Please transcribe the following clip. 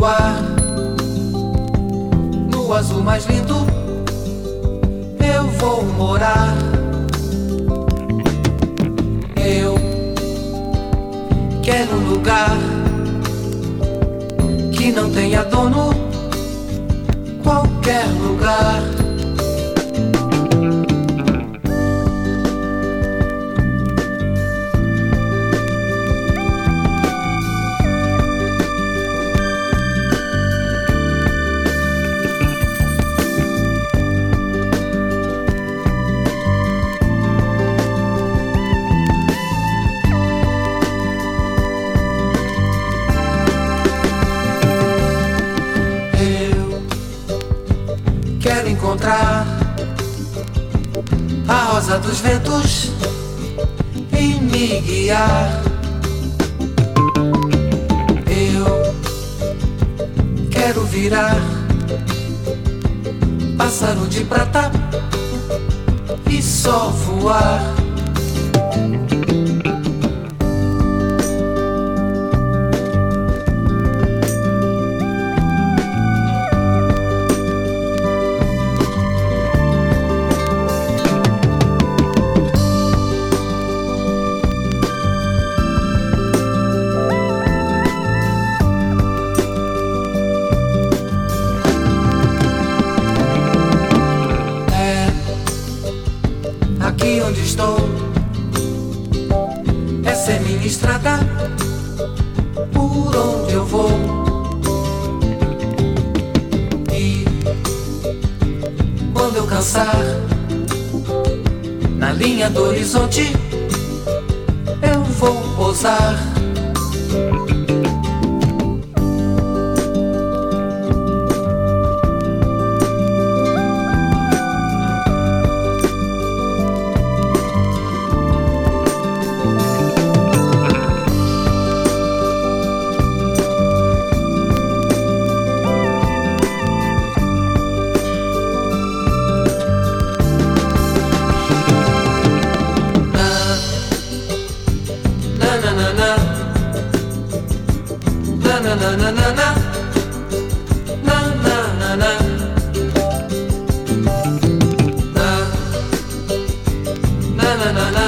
pro ar, no azul mais lindo, eu vou morar. Eu quero um lugar que não tenha dono, qualquer lugar. Encontrar a rosa dos ventos e me guiar. Eu quero virar pássaro de prata e só voar. por onde eu vou. E quando eu cansar, na linha do horizonte, eu vou pousar. Na na na